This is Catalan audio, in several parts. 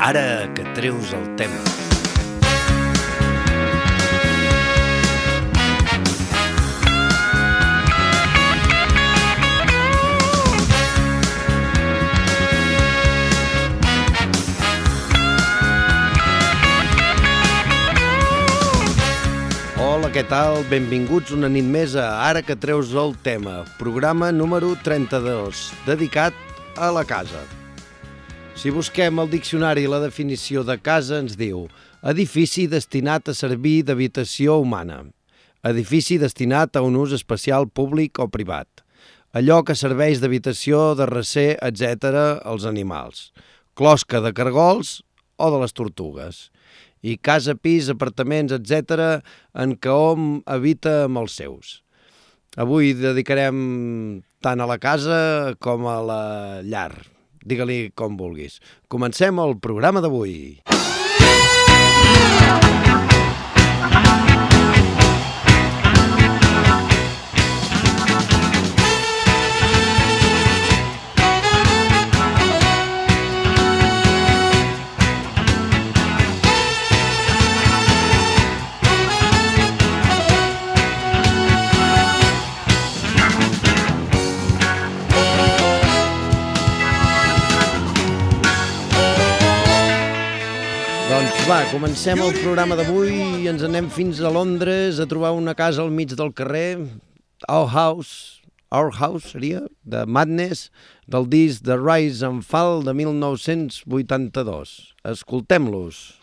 Ara que treus el tema. Hola, què tal? Benvinguts una nit més a Ara que treus el tema, programa número 32, dedicat a la casa. Si busquem al diccionari la definició de casa ens diu edifici destinat a servir d'habitació humana, edifici destinat a un ús especial públic o privat, allò que serveix d'habitació de recer, etc. als animals, closca de cargols o de les tortugues, i casa, pis, apartaments, etc. en què hom habita amb els seus. Avui dedicarem tant a la casa com a la llar. Digue-li com vulguis. Comencem el programa d'avui. Doncs va, comencem el programa d'avui i ens anem fins a Londres a trobar una casa al mig del carrer, Our House, Our House seria, de Madness, del disc The Rise and Fall de 1982. Escoltem-los.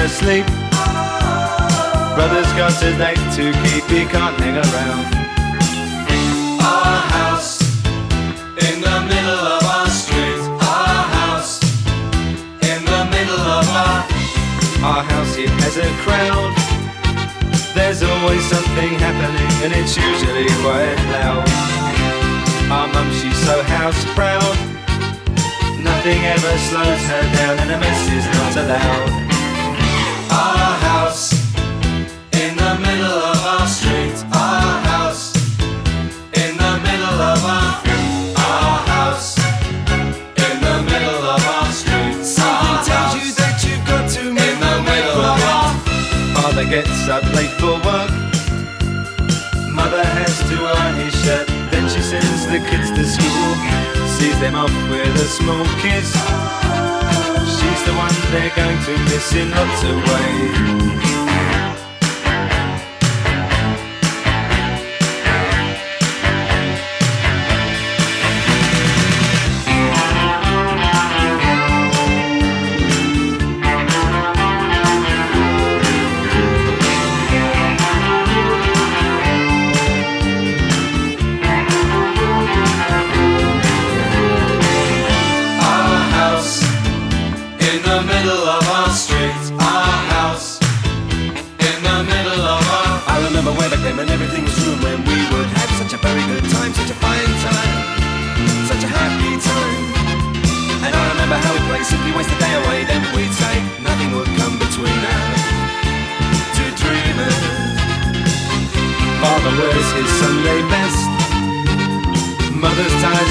Sighing in her sleep. Brother's got a date to keep, he can't hang around. Our house in the middle of our street. Our house in the middle of our our house. It has a crowd. There's always something happening and it's usually quite loud. Our mum, she's so house proud. Nothing ever slows her down and a mess is not allowed. Up late for work. Mother has to iron his shirt. Then she sends the kids to school. Sees them off with a small kiss. She's the one they're going to miss in lots of ways.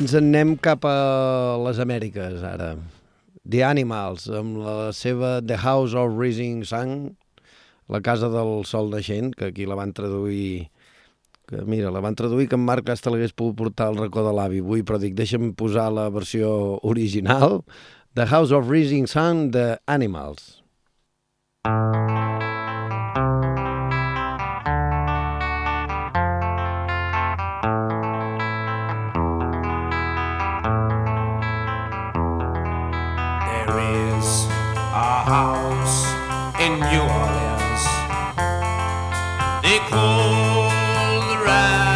Ens en anem cap a les Amèriques, ara. The Animals, amb la seva The House of Rising Sun, la casa del sol naixent, que aquí la van traduir que mira, la van traduir que en Marc hasta l'hagués pogut portar al racó de l'avi avui, però dic, deixa'm posar la versió original, The House of Rising Sun, The Animals. There is a house in New Orleans. They call the rising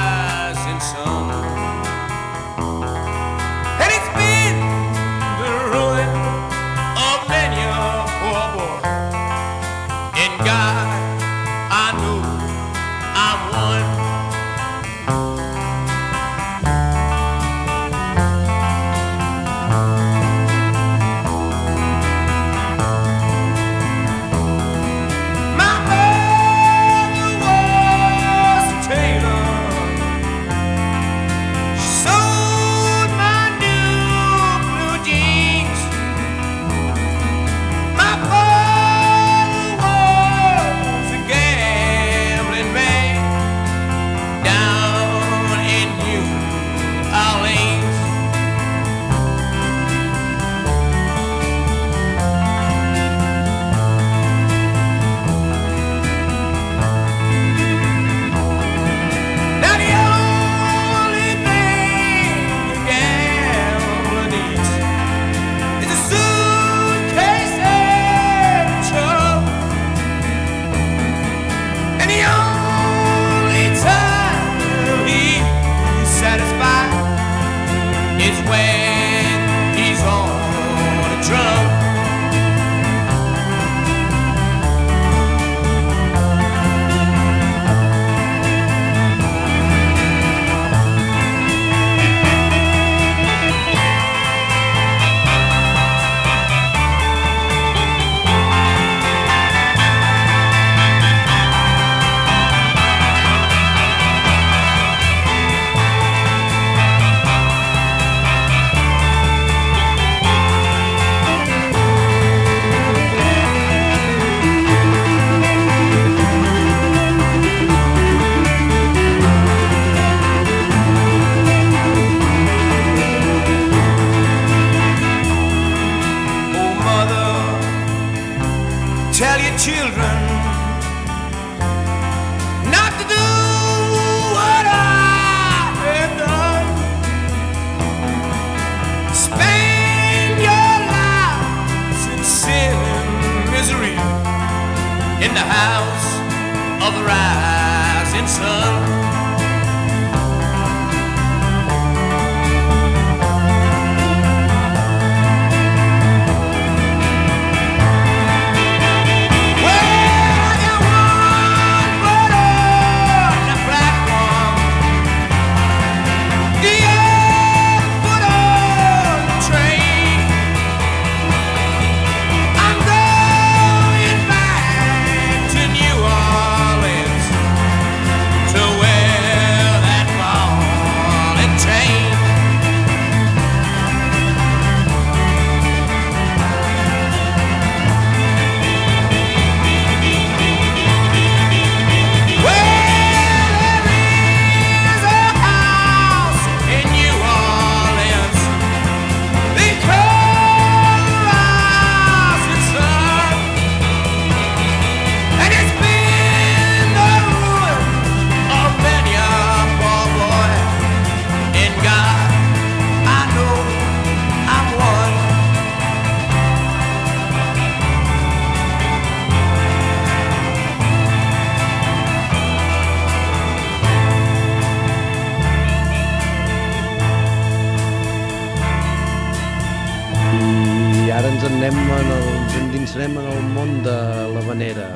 endinsarem en el món de l'Havanera.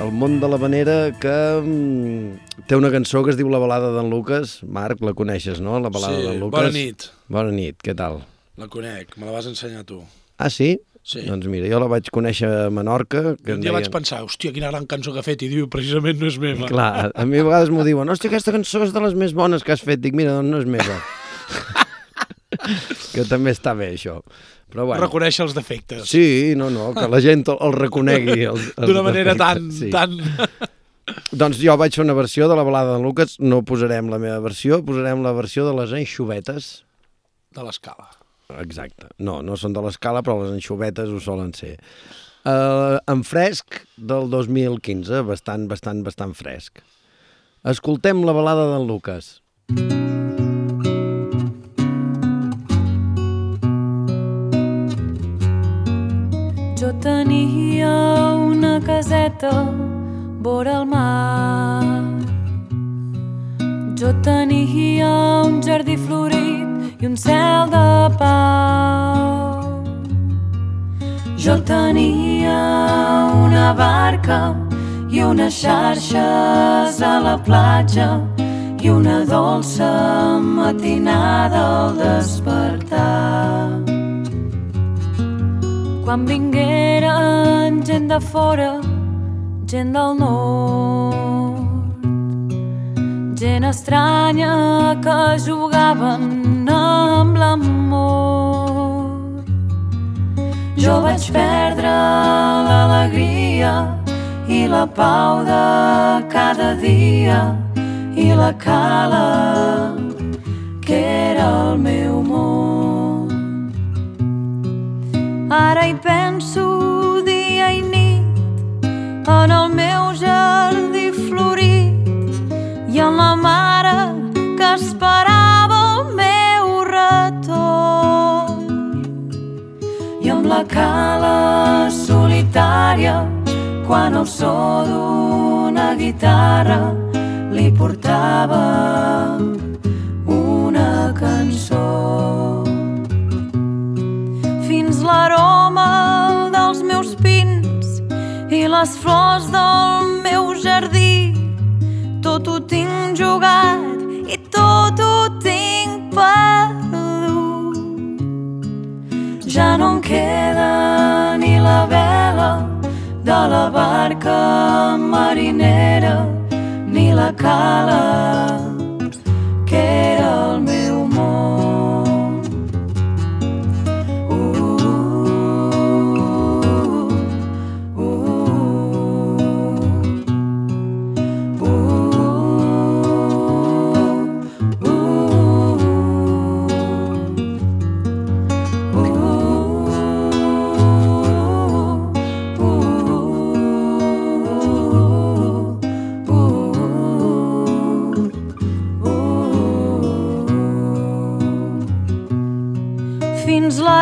El món de l'Havanera que mm, té una cançó que es diu La balada d'en Lucas. Marc, la coneixes, no? La balada Sí, d'en Lucas. bona nit. Bona nit, què tal? La conec, me la vas ensenyar tu. Ah, sí? Sí. Doncs mira, jo la vaig conèixer a Menorca. Que un dia vaig deien- pensar, hòstia, quina gran cançó que ha fet, i diu, precisament no és meva. Clar, a mi a vegades m'ho diuen, hòstia, aquesta cançó és de les més bones que has fet. Dic, mira, doncs no és meva. que també està bé, això. Però bueno. Reconèixer els defectes. Sí, no, no, que la gent el, el reconegui. Els, els D'una manera tan... sí. tan... Doncs jo vaig fer una versió de la balada de Lucas, no posarem la meva versió, posarem la versió de les enxubetes. de l'escala. Exacte. No, no són de l'escala, però les enxubetes ho solen ser. Uh, en fresc del 2015, bastant, bastant, bastant fresc. Escoltem la balada d'en Lucas. Jo tenia una caseta vora el mar. Jo tenia un jardí florit i un cel de pau. Jo tenia una barca i unes xarxes a la platja i una dolça matinada al despertar. Quan vingueren gent de fora, gent del nord, gent estranya que jugaven amb l'amor. Jo vaig perdre l'alegria i la pau de cada dia i la cala Ara hi penso dia i nit en el meu jardí florit i en la mare que esperava el meu retorn. I amb la cala solitària quan el so d'una guitarra li portava l'aroma dels meus pins i les flors del meu jardí. Tot ho tinc jugat i tot ho tinc perdut. Ja no em queda ni la vela de la barca marinera ni la cala que era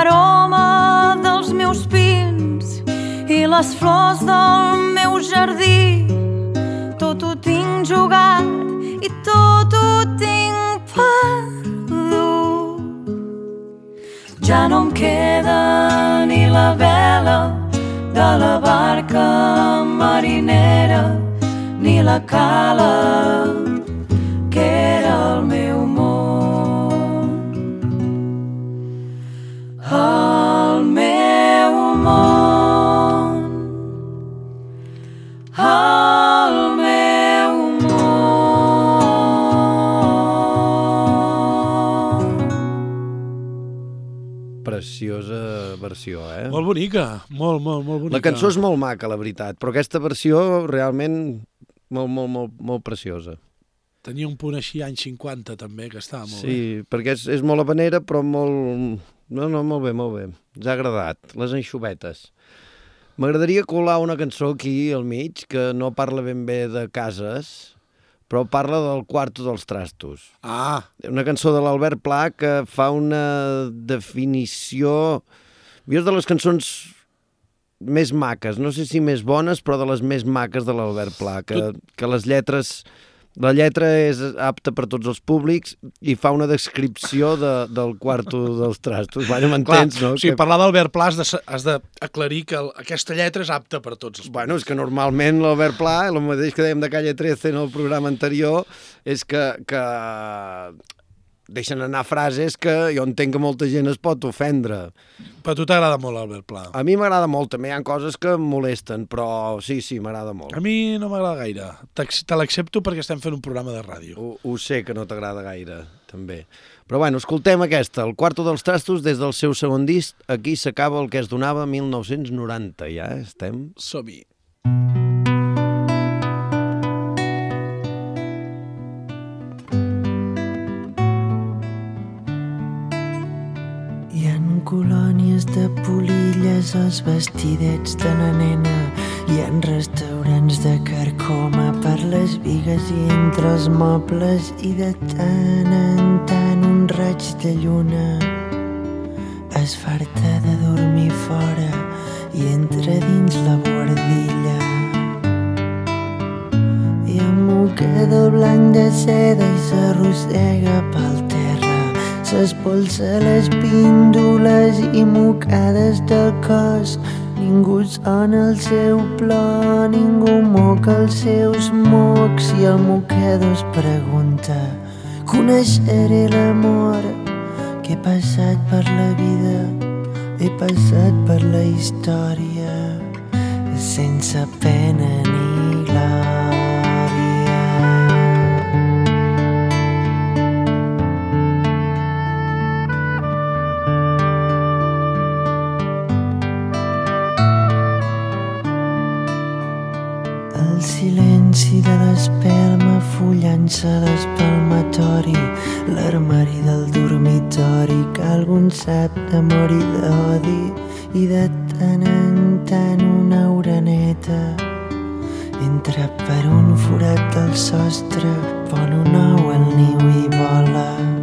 l'aroma dels meus pins i les flors del meu jardí. Tot ho tinc jugat i tot ho tinc perdut. Ja no em queda ni la vela de la barca marinera ni la cala versió, eh? Molt bonica, molt, molt, molt bonica. La cançó és molt maca, la veritat, però aquesta versió realment molt, molt, molt, molt preciosa. Tenia un punt així, anys 50, també, que estava molt bé. Sí, perquè és, és molt habanera, però molt... No, no, molt bé, molt bé. Ens ha agradat. Les enxubetes. M'agradaria colar una cançó aquí al mig que no parla ben bé de cases, però parla del quarto dels trastos. Ah, Una cançó de l'Albert Pla que fa una definició... Jo és de les cançons més maques, no sé si més bones, però de les més maques de l'Albert Pla, que, que les lletres... La lletra és apta per tots els públics i fa una descripció de, del quarto dels trastos. Bueno, m'entens, no? o sigui, Que- parlar d'Albert Pla has d'aclarir que el, aquesta lletra és apta per tots els Bueno, és que normalment l'Albert Pla, el mateix que dèiem de Calle 13 en el programa anterior, és que, que deixen anar frases que jo entenc que molta gent es pot ofendre. Però a tu t'agrada molt Albert Pla. A mi m'agrada molt, també hi ha coses que em molesten, però sí, sí, m'agrada molt. A mi no m'agrada gaire. Te l'accepto perquè estem fent un programa de ràdio. Ho, ho sé que no t'agrada gaire. també. Però bueno, escoltem aquesta, el quarto dels trastos des del seu segon disc, aquí s'acaba el que es donava 1990, ja estem... Som-hi. Hi polilles als vestidets de la nena. Hi ha restaurants de carcoma per les vigues i entre els mobles i de tant en tant un raig de lluna es farta de dormir fora i entra dins la guardilla. I emmoqueda el blanc de seda i s'arrossega. S'espolsa les píndoles i mocades del cos. Ningú sona el seu plor, ningú moca els seus mocs i el moquedo es pregunta Coneixeré l'amor que he passat per la vida, he passat per la història sense pena sap d'amor i d'odi i de tant en tant una oreneta entra per un forat del sostre, pon un ou al niu i. Vola.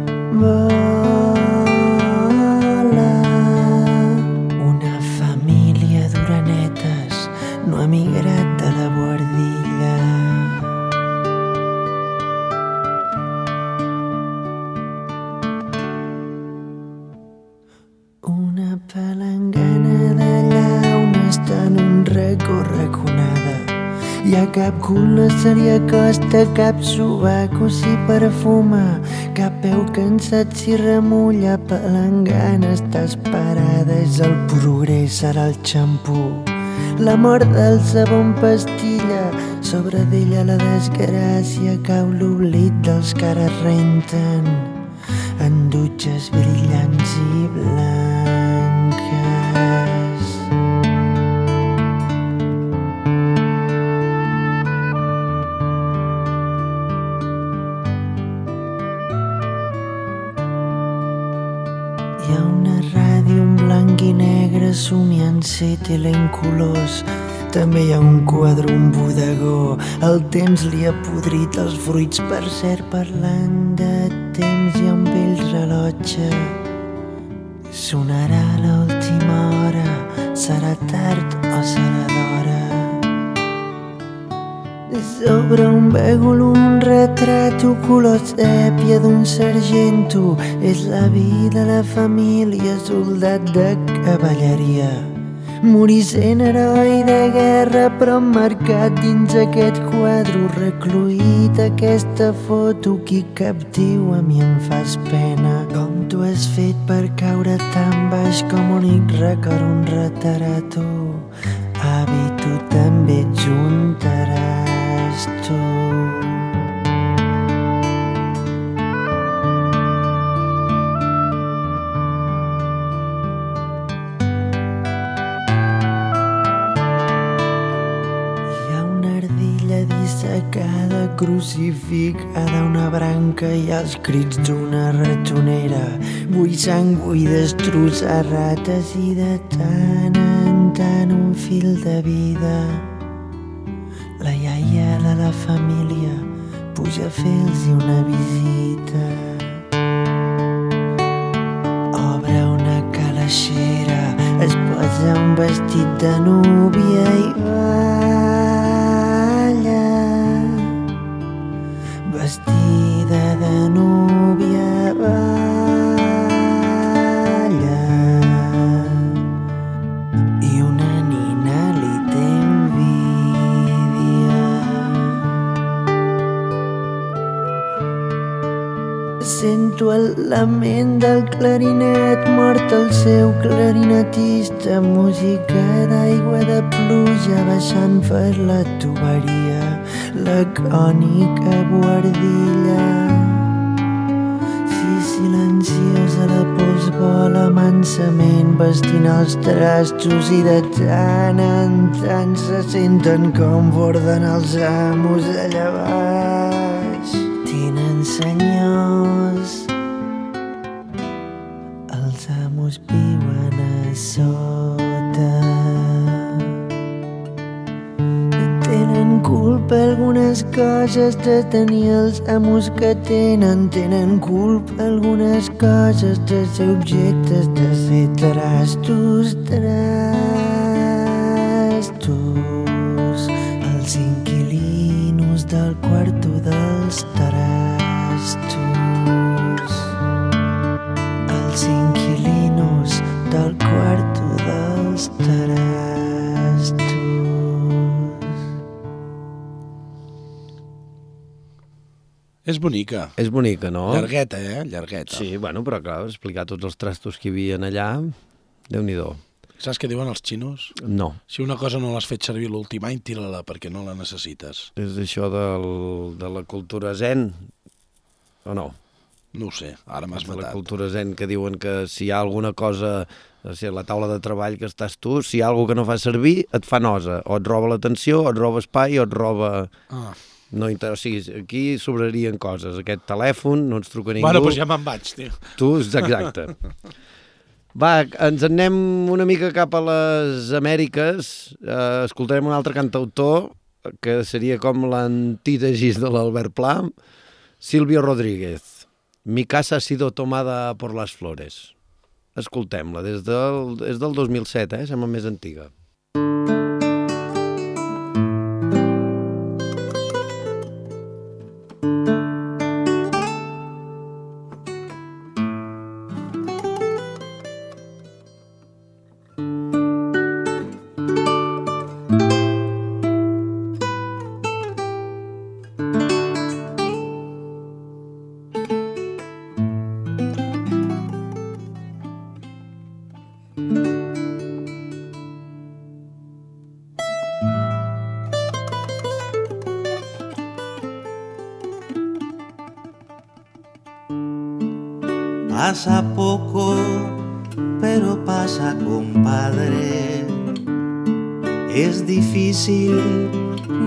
Hi ha cap cul se li acosta, cap sobaco s'hi perfuma, cap peu cansat s'hi remulla, palangana està esperada, és el progrés, serà el xampú. La mort del sabó en pastilla, sobre d'ella la desgràcia, cau l'oblit dels que ara renten en dutxes brillants i blanques. Somiant ser tele en colors. També hi ha un quadre, un bodegó. El temps li ha podrit els fruits, per cert, parlant de temps ha un vell rellotge. Sonarà l'última hora, serà tard o serà d'hora. Sobre un bègol un retrat o color sèpia d'un sargento és la vida, la família, soldat de cavalleria. Morir sent heroi de guerra però marcat dins aquest quadre. Recluït aquesta foto qui captiu a mi em fas pena. Com tu has fet per caure tan baix com únic record un retarato avi tu també et juntaràs crucificada a una branca i els crits d'una ratonera. Vull sang, vull destrossar rates i de tant en tant un fil de vida. La iaia de la família puja a fer-los una visita. Obre una calaixera, es posa un vestit de núvia i balla. lament del clarinet mort el seu clarinetista música d'aigua de pluja baixant per la tuberia la cònica guardilla. Si silenciosa la pols vola mansament vestint els trastos i de tant en tant se senten com borden els amos a llevar coses de tenir els que tenen. Tenen culpa algunes coses de ser objectes de ser trastos, trastos. És bonica. És bonica, no? Llargueta, eh? Llargueta. Sí, bueno, però clar, explicar tots els trastos que hi havia allà, déu nhi Saps què diuen els xinos? No, Si una cosa no l'has fet servir l'últim any, tira-la perquè no la necessites. és això del, de la cultura zen, o no? No ho sé, ara m'has de la matat. cultura zen que diuen que si hi ha alguna cosa, o sigui, la taula de treball que estàs tu, si hi ha alguna que no fa servir, et fa nosa. O et roba l'atenció, o et roba espai, o et roba... Ah. No, inter... o sigui, aquí sobrarien coses. Aquest telèfon, no ens truca ningú. Bueno, doncs ja me'n vaig, tio. Tu, exacte. Va, ens en anem una mica cap a les Amèriques. Uh, escoltarem un altre cantautor, que seria com l'antítagis de l'Albert Pla, Silvio Rodríguez. Mi casa ha sido tomada por las flores. Escoltem-la, des del, és del 2007, eh? Sembla més antiga. Pasa poco, pero pasa, compadre. Es difícil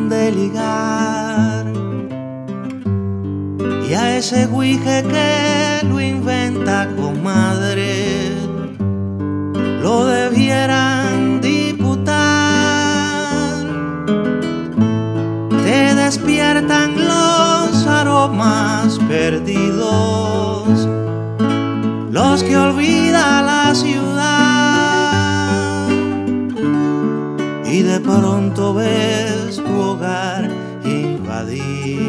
de ligar. Y a ese guije que lo inventa, comadre, lo debieran perdidos los que olvida la ciudad y de pronto ves tu hogar invadido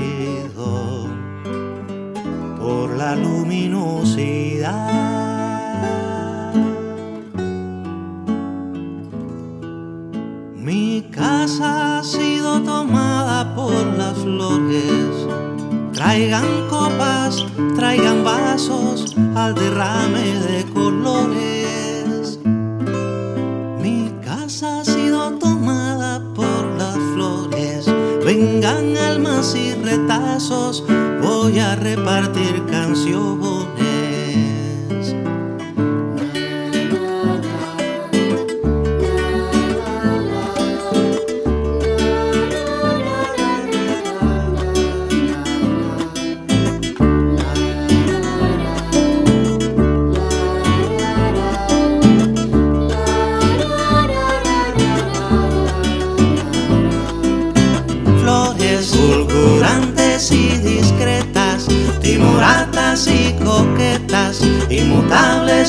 por la luminosidad. Mi casa ha sido tomada por las flores Traigan traigan vasos al derrame de colores. Mi casa ha sido tomada por las flores. Vengan almas y retazos, voy a repartir canciones.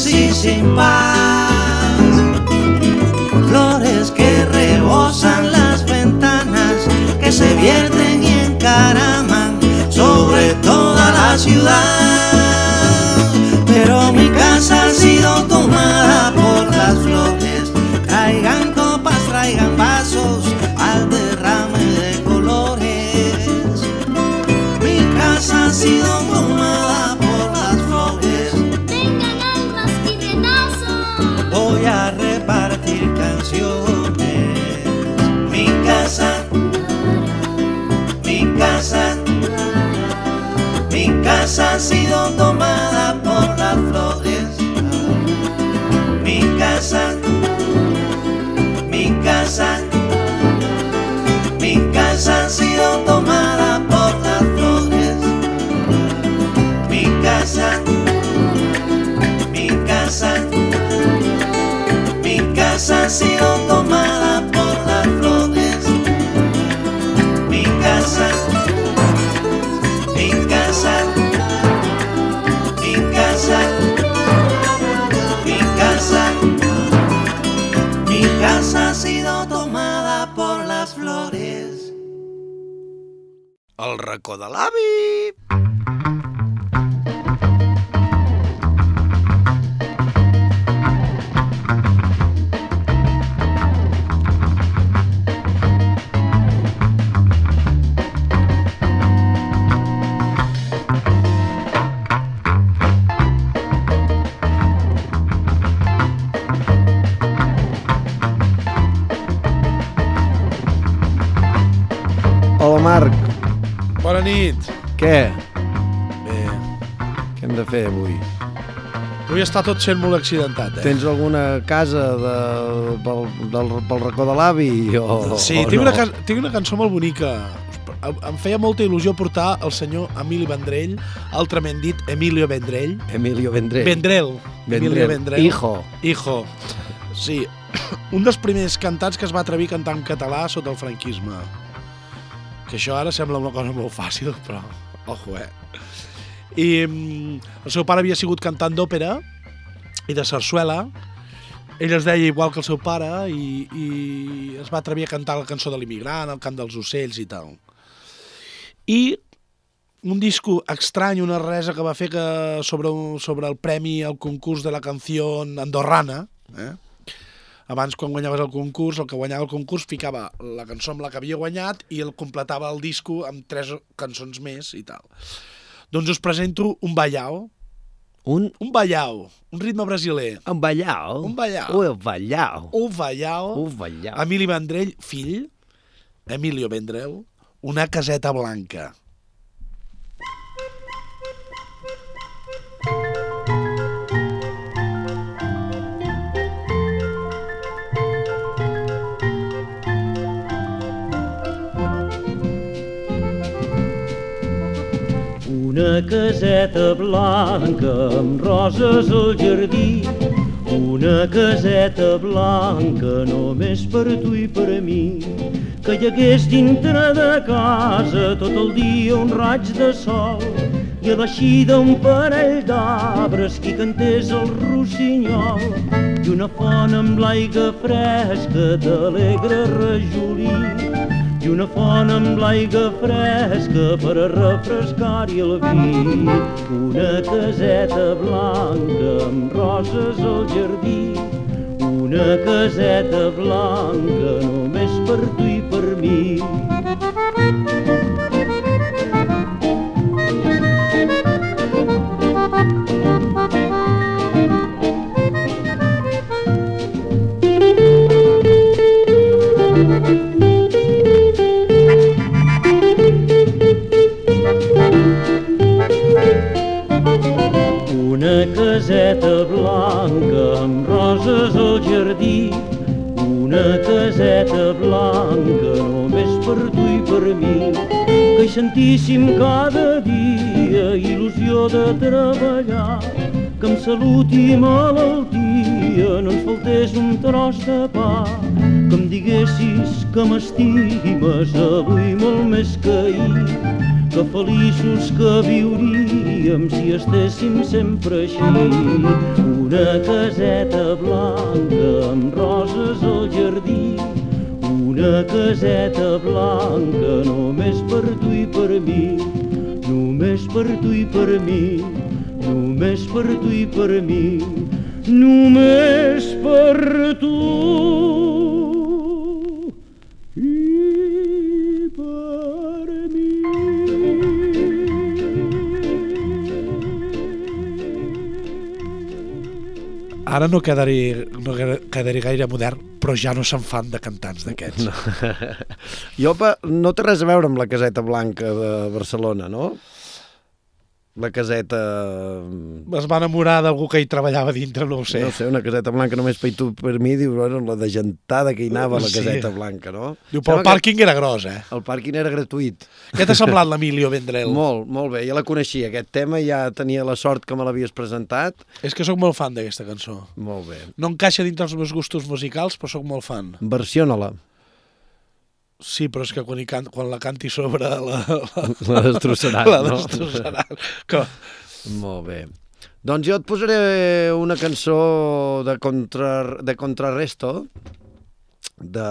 Y sin paz. Flores que rebosan las ventanas, que se vierten y encaraman sobre toda la ciudad. Pero mi casa ha sido tomada por las flores. Traigan copas, traigan vasos al derrame de colores. Mi casa ha sido tomada Caracas ha sido tomada por las flores. Mi casa, mi casa, mi casa ha sido tomada por las flores. Mi casa, mi casa, mi casa ha sido tomada. casa ha sido tomada por las flores. El racó de l'avi! Hola, Marc. Bona nit. Què? Bé, Què hem de fer avui? avui està tot sent molt accidentat, eh? Tens alguna casa de, pel, del, pel racó de l'avi? O, Sí, o tinc, no? una, cas- tinc una cançó molt bonica. Em feia molta il·lusió portar el senyor Emili Vendrell, altrament dit Emilio Vendrell. Emilio Vendrell. Vendrell. Emilio Vendrell. Hijo. Hijo. Sí, un dels primers cantants que es va atrevir a cantar en català sota el franquisme. Que això ara sembla una cosa molt fàcil, però ojo, eh? I mm, el seu pare havia sigut cantant d'òpera i de sarsuela. Ell es deia igual que el seu pare i, i es va atrevir a cantar la cançó de l'immigrant, el cant dels ocells i tal. I un disco estrany, una resa que va fer que sobre, sobre el premi al concurs de la canció andorrana, eh? Abans quan guanyaves el concurs, el que guanyava el concurs ficava la cançó amb la que havia guanyat i el completava el disco amb tres cançons més i tal. Doncs us presento un ballao, Un, un ballao, un ritme brasiler, un ballao. Un ballao. Un ballao. un ballao, Un ballao. Emili Vendrell, fill, Emilio Vendrell, una caseta blanca. Una caseta blanca amb roses al jardí, una caseta blanca només per tu i per a mi, que hi hagués dintre de casa tot el dia un raig de sol. I a l'eixida un parell d'arbres qui cantés el rossinyol. I una font amb l'aigua fresca d'alegre rajolí i una font amb l'aigua fresca per a refrescar-hi el vi. Una caseta blanca amb roses al jardí. Una caseta blanca només per tu i per mi. Caseta blanca només per tu i per mi, que hi sentíssim cada dia il·lusió de treballar, que amb salut i malaltia no ens faltés un tros de pa, que em diguessis que m'estimes avui molt més que ahir, que feliços que viuríem si estéssim sempre així. Una caseta blanca amb roses al jardí, una caseta blanca només per tu i per mi, només per tu i per mi, només per tu i per mi, només per tu per mi. Ara no quedaré, no quedaré gaire modern, però ja no se'n fan de cantants d'aquests. No. Jo no té res a veure amb la caseta blanca de Barcelona, no? La caseta... Es va enamorar d'algú que hi treballava dintre, no ho sé. No sé, una caseta blanca només per tu per mi, diu, bueno, la de gentada que hi anava la Sí. caseta blanca, no? Diu, però el Sembla que pàrquing era gros, eh? El pàrquing era gratuït. Què t'ha semblat l'Emilio Vendrell? Molt, molt bé, ja la coneixia. Aquest tema ja tenia la sort que me l'havies presentat. És que sóc molt fan d'aquesta cançó. Molt bé. No encaixa dintre els meus gustos musicals, però sóc molt fan. Versiona-la. Sí, però és que quan, hi can... quan la canti sobre la... La, La destrossaran, la no? destrossaran. Que... Molt bé. Doncs jo et posaré una cançó de, contra, de Contrarresto de,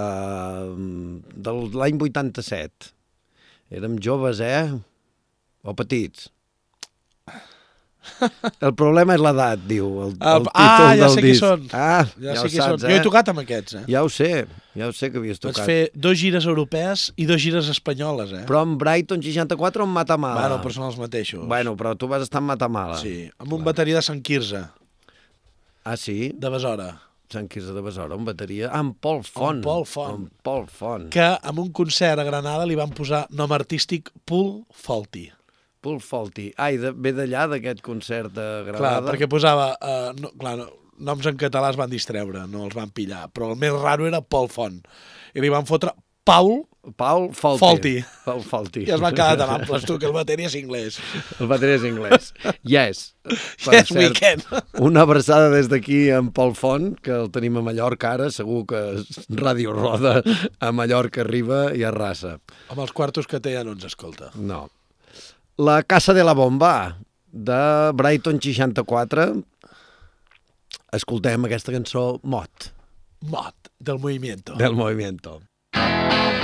de l'any 87. Érem joves, eh? O petits. El problema és l'edat, diu el, el El- títol ah, ja del sé qui disc. són. Ah, Ja, ja, sé qui són. saps, Jo he eh? tocat amb aquests, eh? Ja ho sé, ja ho sé que havies Vaig tocat. fer dos gires europees i dos gires espanyoles, eh? Però amb Brighton 64 o amb Matamala? Bueno, però són els mateixos. Bueno, però tu vas estar amb Matamala. Sí, amb un bateria de Sant Quirze, Ah, sí? de Besora, Sant Quirze de Besora, amb bateria. Ah, amb Pol Font. Amb Pol Font. Amb Pol Font. que amb un concert a Granada li van posar nom artístic Pool Faulty. Pol Faulty. Ai, de, ve d'allà, d'aquest concert de Clar, Granada? perquè posava... Uh, no, clar, no, noms en català es van distreure, no els van pillar, però el més raro era Pol Font. I li van fotre Paul Paul Faulty. Faulty. Paul Faulty. i es van quedar tan amples, tu, que el bateria és anglès. El bateria és anglès. Yes. Per Yes, we can. Una abraçada des d'aquí amb Pol Font, que el tenim a Mallorca ara, segur que Ràdio Roda a Mallorca arriba i a Rassa. Amb els quartos que té ja no ens escolta. No. La Casa de la Bomba, de Brighton 64. Escoltem aquesta cançó Mot, Mot, del movimiento. del Movimiento. Thank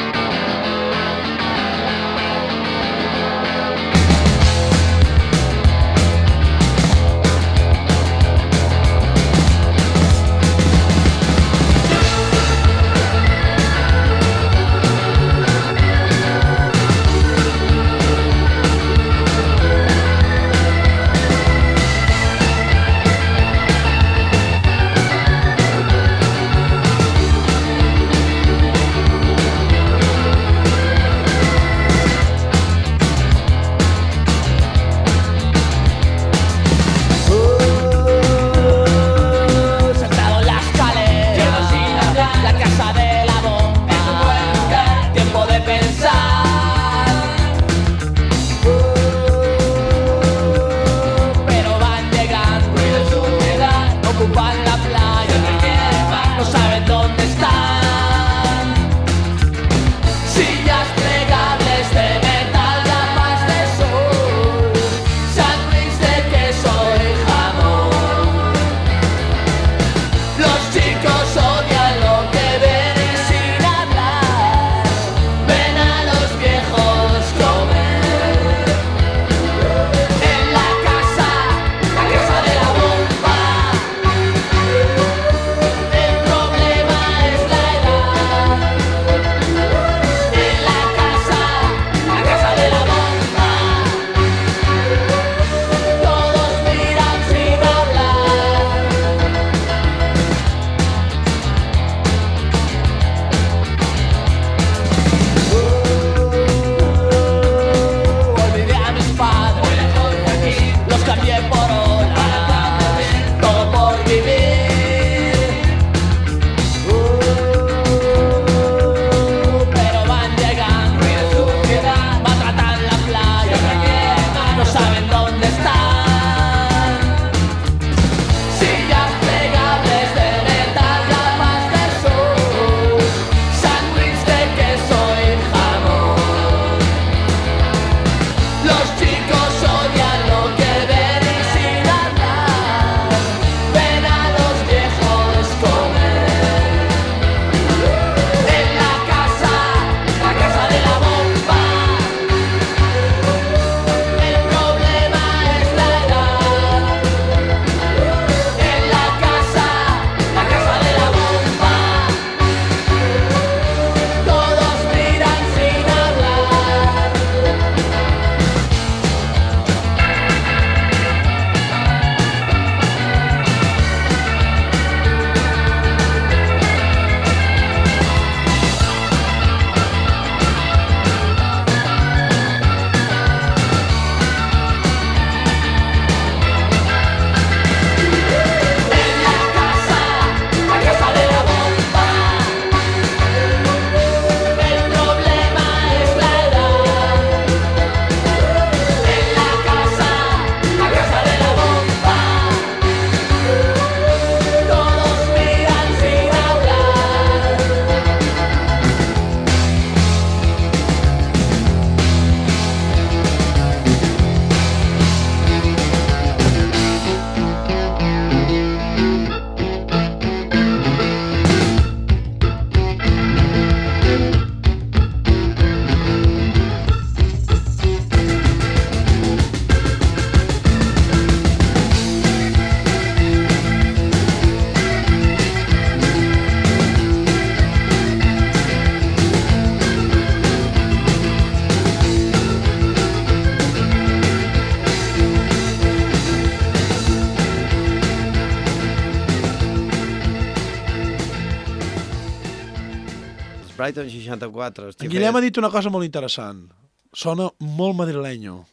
Brighton 64. Hòstia, En Guillem feia- ha dit una cosa molt interessant. Sona molt madrilenyo.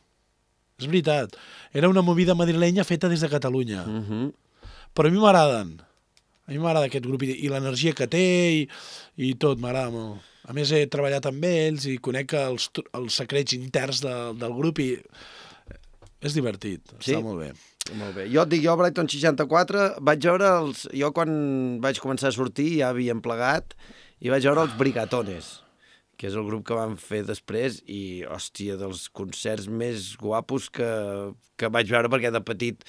És veritat. Era una movida madrilenya feta des de Catalunya. Mm. Mhm. Però a mi m'agraden. A mi m'agrada aquest grup i, i l'energia que té i, i tot, m'agrada molt. A més, he treballat amb ells i conec els, els secrets interns de, del grup i és divertit, Sí? està molt bé. Molt bé. Jo et dic, jo Brighton 64 vaig veure els... Jo quan vaig començar a sortir ja havíem plegat i vaig veure els Brigatones, que és el grup que van fer després i, hòstia, dels concerts més guapos que, que vaig veure perquè de petit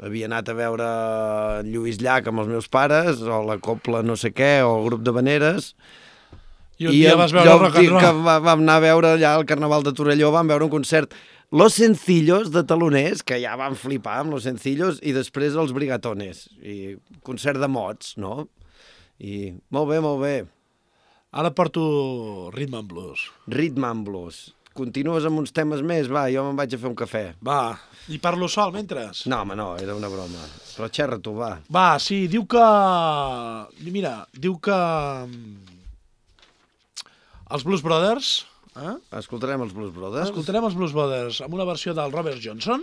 havia anat a veure Lluís Llach amb els meus pares, o la Copla no sé què, o el grup de Veneres, I un dia vas veure el rock and que roll. va- vam anar a veure allà al Carnaval de Torelló, vam veure un concert Los Sencillos de taloners, que ja van flipar amb Los Sencillos, i després els Brigatones. I concert de mots, no? I molt bé, molt bé. Ara porto Rhythm and Blues. Rhythm and Blues. Continues amb uns temes més? Va, jo me'n vaig a fer un cafè. Va, i parlo sol mentre? No, home, no, era una broma. Però xerra tu, va. Va, sí, diu que... Mira, diu que... mm, Els Blues Brothers... Eh? Escoltarem els Blues Brothers. Escoltarem els Blues Brothers amb una versió del Robert Johnson.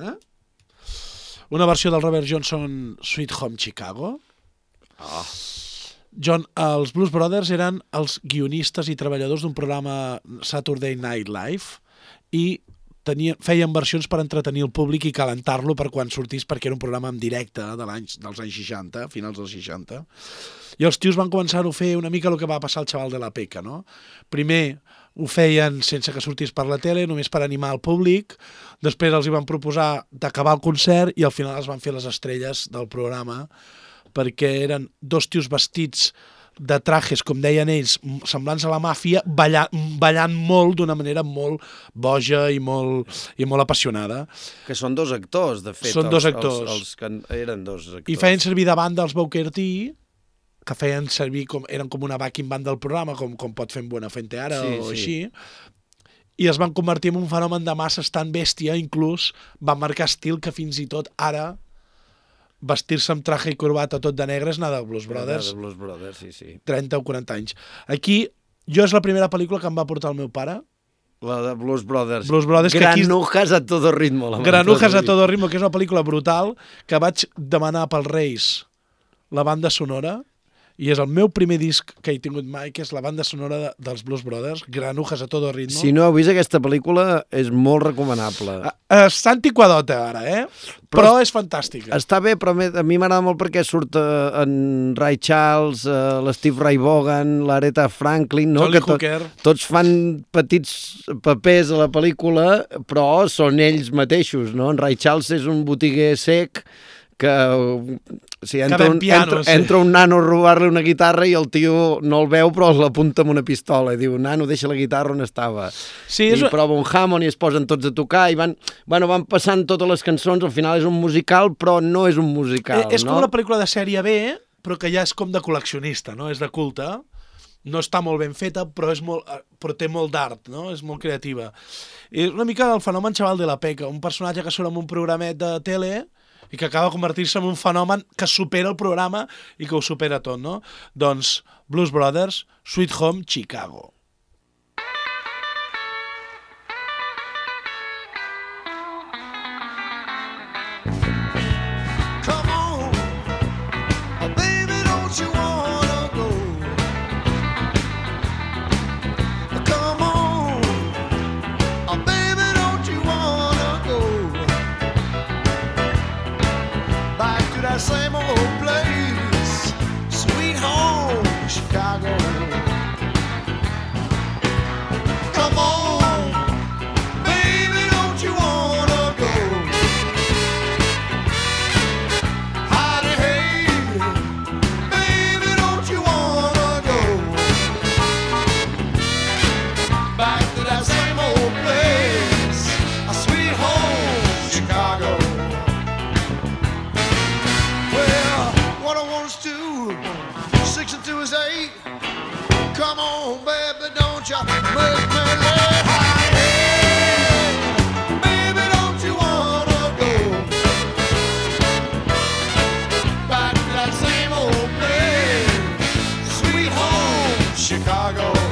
Eh? Una versió del Robert Johnson Sweet Home Chicago. Oh. John, els Blues Brothers eren els guionistes i treballadors d'un programa Saturday Night Live i tenien, feien versions per entretenir el públic i calentar-lo per quan sortís perquè era un programa en directe de l'any dels anys 60, finals dels 60. I els tios van començar a fer una mica el que va passar al xaval de la Peca, no? Primer ho feien sense que sortís per la tele, només per animar el públic, després els hi van proposar d'acabar el concert i al final es van fer les estrelles del programa perquè eren dos tios vestits de trajes, com deien ells, semblants a la màfia, ballant, ballant molt d'una manera molt boja i molt, i molt apassionada. Que són dos actors, de fet. Són els, dos actors. Els, els que eren dos actors. I feien servir de banda els Booker T, que feien servir com, eren com una backing band del programa, com, com pot fer en Buenafuente ara Sí, o sí. així, i es van convertir en un fenomen de masses tan bèstia, inclús van marcar estil que fins i tot ara vestir-se amb traje i corbata tot de negre és anar de Blues Brothers. De Blues Brothers, sí, sí. 30 o 40 anys. Aquí, jo és la primera pel·lícula que em va portar el meu pare. La de Blues Brothers. Blues Brothers, que aquí- Granujas a todo ritmo. la Granujas a todo ritmo, que és una pel·lícula brutal, que vaig demanar pels Reis la banda sonora, i és el meu primer disc que he tingut mai, que és la banda sonora de, dels Blues Brothers, Granujas a todo ritmo. Si no heu vist aquesta pel·lícula, és molt recomanable. Ah, eh, Està antiquadota ara, eh? Però, Però és fantàstica. Està bé, però a mi- a m'agrada molt perquè surt eh, en Ray Charles, eh, l'Steve Ray Vaughan, l'Aretha Franklin, no? Que to- Hooker. tots fan petits papers a la pel·lícula, però són ells mateixos, no? En Ray Charles és un botiguer sec que o sigui, entra, un, piano, entra, sí. entra un nano a robar-li una guitarra i el tio no el veu però l'apunta amb una pistola i diu, nano, deixa la guitarra on estava. Sí, I és, prova un Hammond i es posen tots a tocar i van, bueno, van passant totes les cançons, al final és un musical, però no és un musical, eh, és no? com una pel·lícula de sèrie B, però que ja és com de col·leccionista, no? És de culte. No està molt ben feta, però, és molt, eh, però té molt d'art, no? És molt creativa. És una mica el fenomen Xaval de la Peca, un personatge que surt en un programet de tele i que acaba convertir-se en un fenomen que supera el programa i que ho supera tot, no? Doncs Blues Brothers, Sweet Home, Chicago. Chicago.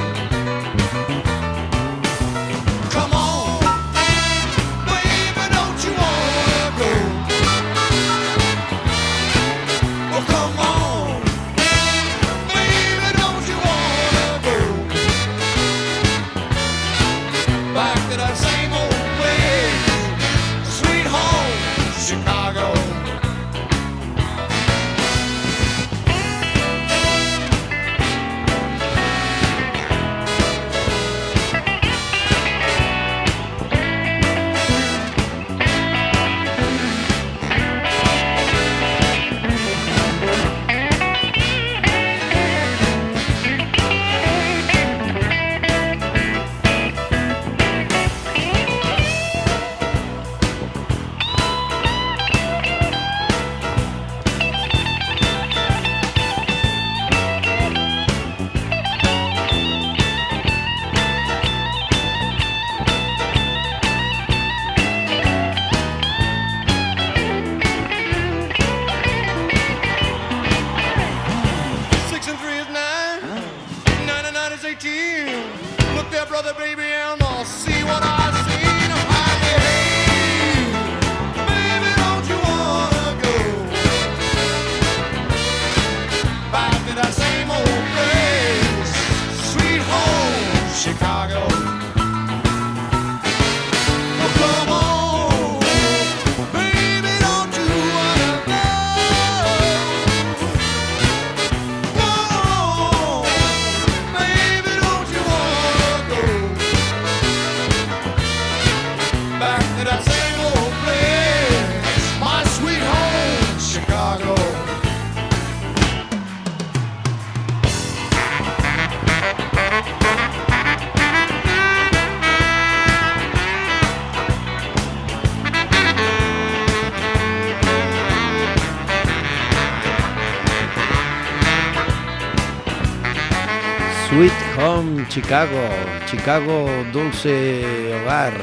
Chicago, Chicago Dulce Hogar.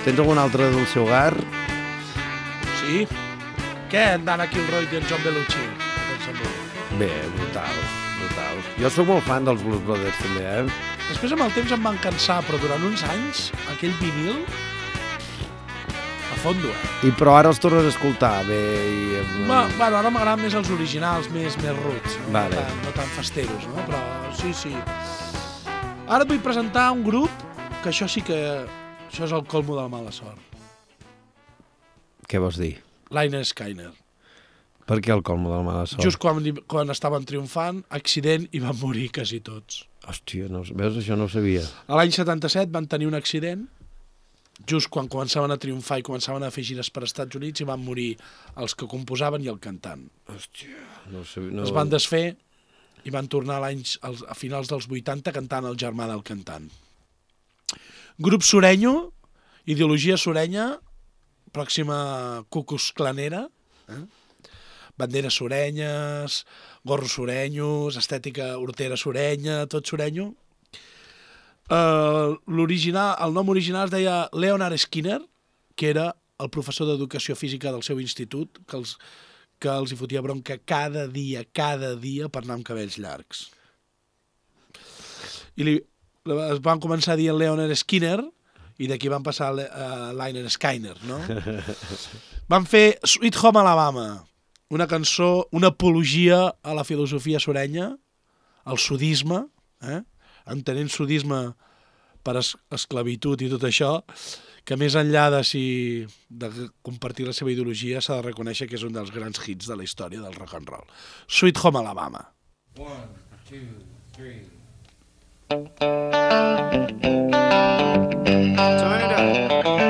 Tens algun altre Dulce Hogar? Sí? Què, en Dan Aykroyd i en John et sembla? Bé, brutal, brutal. Jo sóc molt fan dels Blues Brothers també, eh? Després amb el temps em van cansar, però durant uns anys aquell vinil fondo, eh? I però ara els tornes a escoltar, bé, i... Va, bueno, ara m'agraden més els originals, més més roots, no, Vale. no, tan, no tan festeros, no? Però sí, sí. Ara et vull presentar un grup que això sí que... Això és el colmo de la mala sort. Què vols dir? Liner Skyner. Per què el colmo de la mala sort? Just quan, quan estaven triomfant, accident i van morir quasi tots. Hòstia, no, veus, això no ho sabia. A l'any 77 van tenir un accident, just quan començaven a triomfar i començaven a fer gires per Estats Units i van morir els que composaven i el cantant. Hòstia, no sabia. No... Es van desfer i van tornar a, l'anys, als- a finals dels 80 cantant el germà del cantant. Grup surenyo, ideologia surenya, pròxima cucus clanera, eh? banderes surenyes, gorros surenyos, estètica hortera surenya, tot surenyo. Uh, l'original, el nom original es deia Leonard Skinner, que era el professor d'educació física del seu institut, que els, que els hi fotia bronca cada dia, cada dia per anar amb cabells llargs. I li, es van començar a dir Leonard Skinner i d'aquí van passar a Le- a Liner Skyner, no? van fer Sweet Home Alabama, una cançó, una apologia a la filosofia surenya, al sudisme, eh? Entenent sudisme per es esclavitud i tot això, que més enllà de, si, de compartir la seva ideologia s'ha de reconèixer que és un dels grans hits de la història del rock and roll. Sweet Home Alabama. Big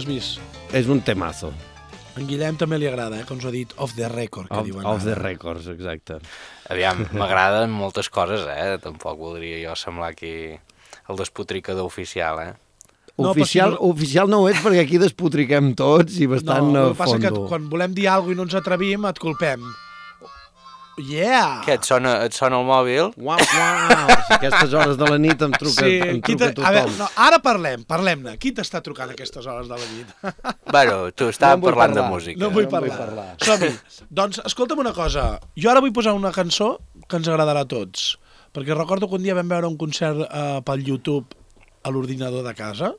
Has vist? És un temazo. En Guillem també li agrada, eh? Com us ha dit, off the record, que Off, diuen. off the records, exacte. Aviam, m'agraden moltes coses, eh? Tampoc voldria jo semblar aquí el despotricador oficial, eh? No, oficial, si no- oficial no ho és perquè aquí despotriquem tots i bastant no, a el que passa que fondo. quan volem dir alguna cosa i no ens atrevim, et culpem. Yeah! Què, et sona, et sona el mòbil? Uau, uau, si aquestes hores de la nit em truca, Sí, em truca te... a veure, tothom. no, ara parlem, parlem-ne. Qui t'està trucant a aquestes hores de la nit? Bueno, tu estàvem vull parlant de parlar. música. No no vull parlar. parlar. Som-hi. doncs escolta'm una cosa. Jo ara vull posar una cançó que ens agradarà a tots. Perquè recordo que un dia vam veure un concert eh, pel YouTube a l'ordinador de casa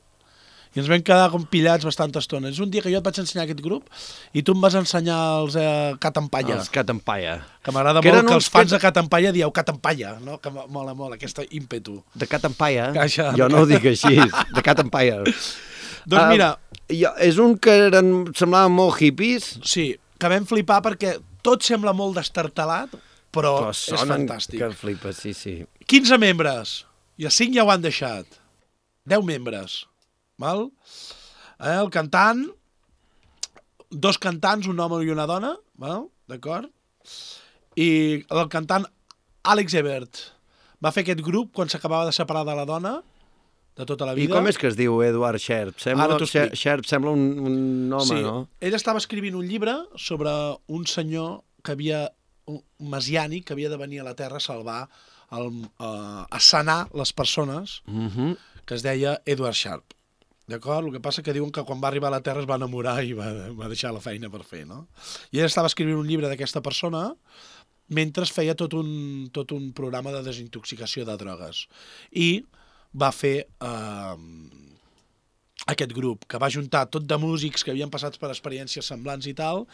i ens vam quedar com pillats bastanta estona. És un dia que jo et vaig ensenyar aquest grup i tu em vas ensenyar els eh, Cat Empaya. Els Cat Empire. Que m'agrada molt que els fans que- de Cat Empaya dieu Cat Empaya, no? que mola molt aquesta ímpetu. De Cat Empire? Caixa, jo no ho dic així, de Cat Empire. Doncs mira, Jo, és un que eren, semblaven molt hippies, sí, que vam flipar perquè tot sembla molt destartalat, però, però és fantàstic. que flipes, sí, sí. 15 membres, i a 5 ja ho han deixat. 10 membres, val? Eh, el cantant, dos cantants, un home i una dona, val? d'acord? I el cantant Àlex Ebert va fer aquest grup quan s'acabava de separar de la dona, de tota la I vida. com és que es diu Eduard Sherp? Sembla, Sherp sembla un, un home, sí, no? ell estava escrivint un llibre sobre un senyor que havia, un mesiànic, que havia de venir a la Terra a salvar, el, uh, a sanar les persones, Uh -huh. que es deia Edward Sharp. D'acord? El que passa que diuen que quan va arribar a la Terra es va enamorar i va, va deixar la feina per fer, no? I ell estava escrivint un llibre d'aquesta persona mentre feia tot un, tot un programa de desintoxicació de drogues. I va fer eh, aquest grup, que va juntar tot de músics que havien passat per experiències semblants i tal,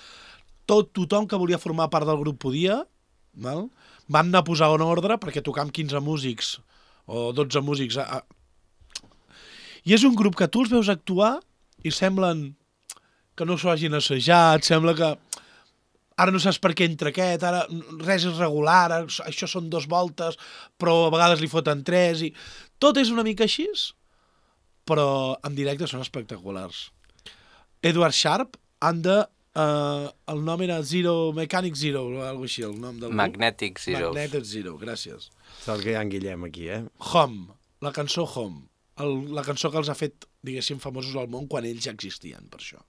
tot tothom que volia formar part del grup podia, val? van anar a posar en ordre perquè tocar amb 15 músics o 12 músics. A, a... I és un grup que tu els veus actuar i semblen que no s'ho hagin assajat, sembla que ara no saps per què entra aquest, ara res és regular, ara això són dos voltes, però a vegades li foten tres, i tot és una mica així, però en directe són espectaculars. Edward Sharp, han de... Uh, el nom era Zero, Mechanic Zero, o alguna així, el nom del grup. Magnetic Zeros. Magnetic Zero, gràcies. Sort que hi ha en Guillem aquí, eh? Home, la cançó Home, el, la cançó que els ha fet, diguéssim, famosos al món quan ells ja existien, per això.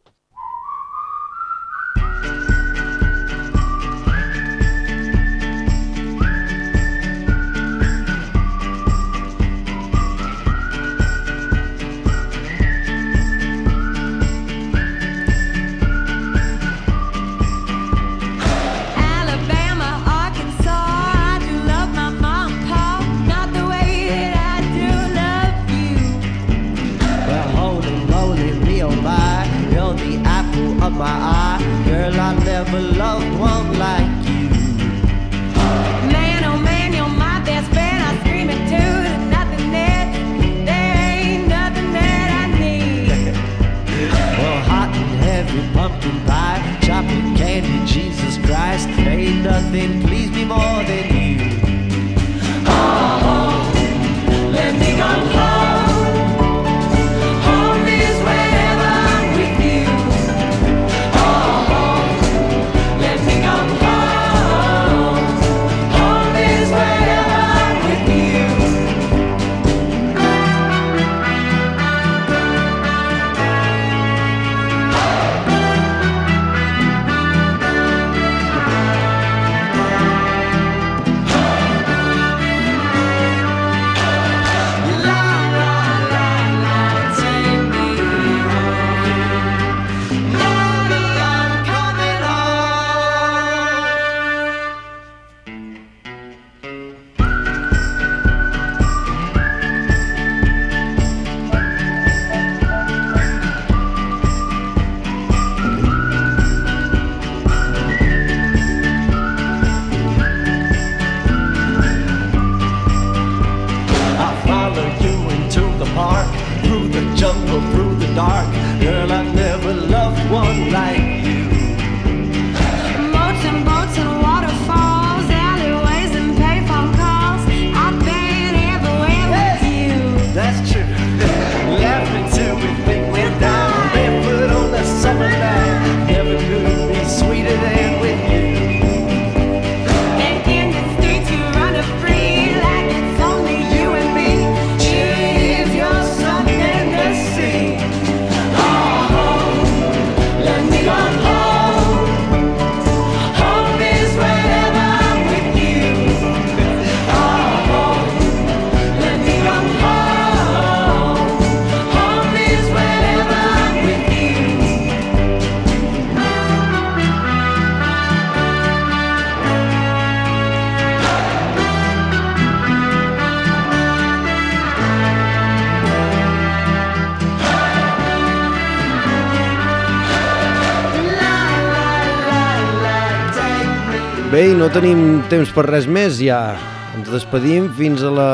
No tenim temps per res més, ja. Ens despedim fins a la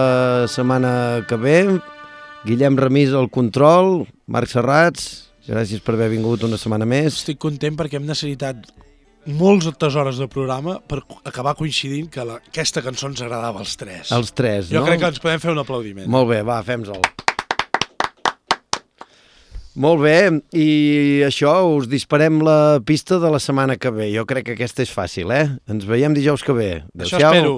setmana que ve. Guillem Remís al control, Marc Serrats, gràcies per haver vingut una setmana més. Estic content perquè hem necessitat moltes hores de programa per acabar coincidint que la, aquesta cançó ens agradava als tres. Els tres, jo no? crec que ens podem fer un aplaudiment. Molt bé, va, fem-se'l. Molt bé, i això, us disparem la pista de la setmana que ve. Jo crec que aquesta és fàcil, eh? Ens veiem dijous que ve. Això Adéu-siau. espero.